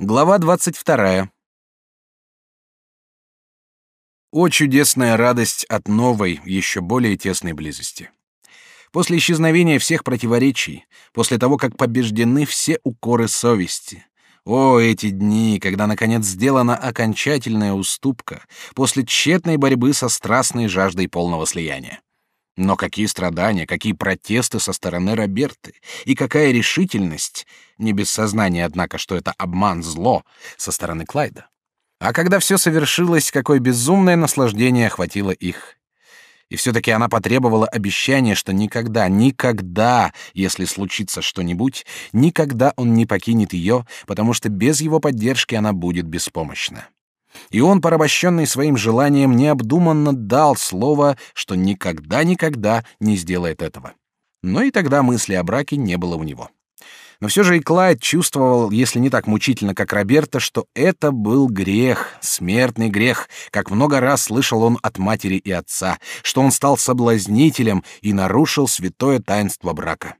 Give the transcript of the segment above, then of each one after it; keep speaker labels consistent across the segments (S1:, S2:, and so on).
S1: Глава 22. О чудесная радость от новой, еще более тесной близости. После исчезновения всех противоречий, после того, как побеждены все укоры совести. О, эти дни, когда наконец сделана окончательная уступка, после тщетной борьбы со страстной жаждой полного слияния. Но какие страдания, какие протесты со стороны Роберты, и какая решительность, не без сознания, однако, что это обман, зло, со стороны Клайда. А когда все совершилось, какое безумное наслаждение охватило их. И все-таки она потребовала обещания, что никогда, никогда, если случится что-нибудь, никогда он не покинет ее, потому что без его поддержки она будет беспомощна. И он, порабощенный своим желанием, необдуманно дал слово, что никогда-никогда не сделает этого. Но и тогда мысли о браке не было у него. Но все же и Клайд чувствовал, если не так мучительно, как Роберта, что это был грех, смертный грех, как много раз слышал он от матери и отца, что он стал соблазнителем и нарушил святое таинство брака.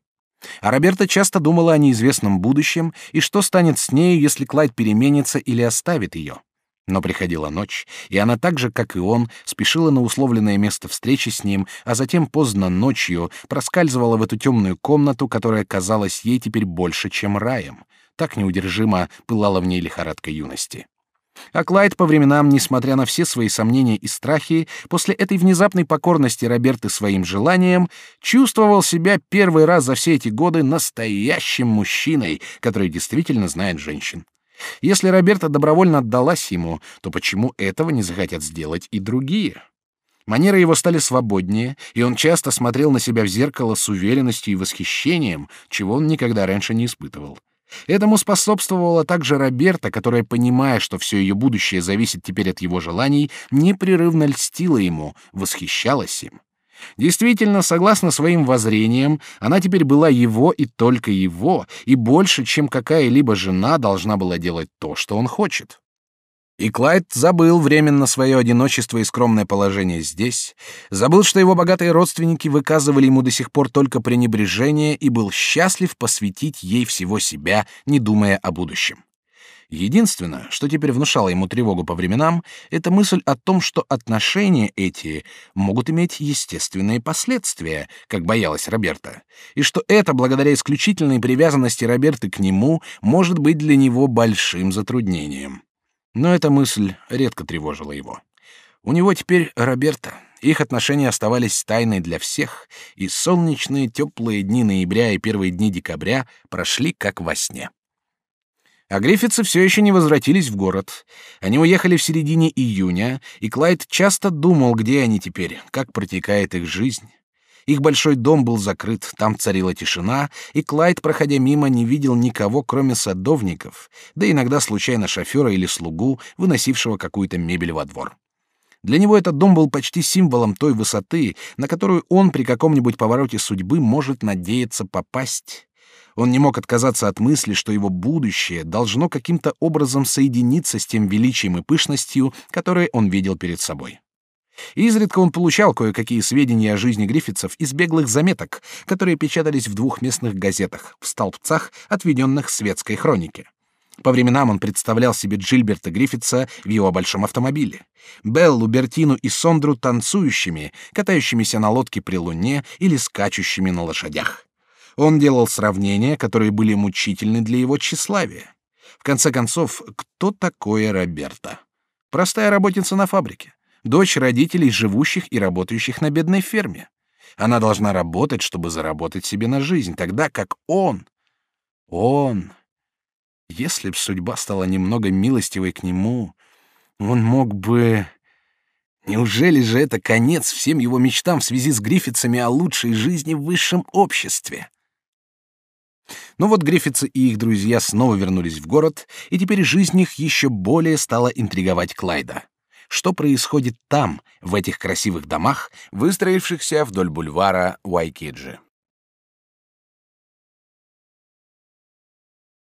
S1: А Роберта часто думала о неизвестном будущем и что станет с ней, если Клайд переменится или оставит ее. Но приходила ночь, и она так же, как и он, спешила на условленное место встречи с ним, а затем поздно ночью проскальзывала в эту темную комнату, которая казалась ей теперь больше, чем раем. Так неудержимо пылала в ней лихорадка юности. А Клайд по временам, несмотря на все свои сомнения и страхи, после этой внезапной покорности Роберты своим желаниям, чувствовал себя первый раз за все эти годы настоящим мужчиной, который действительно знает женщин. Если Роберта добровольно отдалась ему, то почему этого не захотят сделать и другие? Манеры его стали свободнее, и он часто смотрел на себя в зеркало с уверенностью и восхищением, чего он никогда раньше не испытывал. Этому способствовала также Роберта, которая, понимая, что все ее будущее зависит теперь от его желаний, непрерывно льстила ему, восхищалась им. Действительно, согласно своим воззрениям, она теперь была его и только его, и больше, чем какая-либо жена, должна была делать то, что он хочет. И Клайд забыл временно свое одиночество и скромное положение здесь, забыл, что его богатые родственники выказывали ему до сих пор только пренебрежение и был счастлив посвятить ей всего себя, не думая о будущем. Единственное, что теперь внушало ему тревогу по временам, это мысль о том, что отношения эти могут иметь естественные последствия, как боялась Роберта, и что это, благодаря исключительной привязанности Роберты к нему, может быть для него большим затруднением. Но эта мысль редко тревожила его. У него теперь Роберта. Их отношения оставались тайной для всех, и солнечные теплые дни ноября и первые дни декабря прошли как во сне. А Гриффитсы все еще не возвратились в город. Они уехали в середине июня, и Клайд часто думал, где они теперь, как протекает их жизнь. Их большой дом был закрыт, там царила тишина, и Клайд, проходя мимо, не видел никого, кроме садовников, да иногда случайно шофера или слугу, выносившего какую-то мебель во двор. Для него этот дом был почти символом той высоты, на которую он при каком-нибудь повороте судьбы может надеяться попасть. Он не мог отказаться от мысли, что его будущее должно каким-то образом соединиться с тем величием и пышностью, которые он видел перед собой. Изредка он получал кое-какие сведения о жизни Гриффитсов из беглых заметок, которые печатались в двух местных газетах, в столбцах, отведенных светской хронике. По временам он представлял себе Джильберта Гриффитса в его большом автомобиле, Беллу, Бертину и Сондру танцующими, катающимися на лодке при луне или скачущими на лошадях. Он делал сравнения, которые были мучительны для его тщеславия. В конце концов, кто такое Роберта? Простая работница на фабрике, дочь родителей, живущих и работающих на бедной ферме. Она должна работать, чтобы заработать себе на жизнь, тогда как он... Он... Если б судьба стала немного милостивой к нему, он мог бы... Неужели же это конец всем его мечтам в связи с Гриффитсами о лучшей жизни в высшем обществе? Но вот Гриффитсы и их друзья снова вернулись в город, и теперь жизнь их еще более стала интриговать Клайда. Что происходит там, в этих красивых домах, выстроившихся вдоль бульвара Уайкиджи?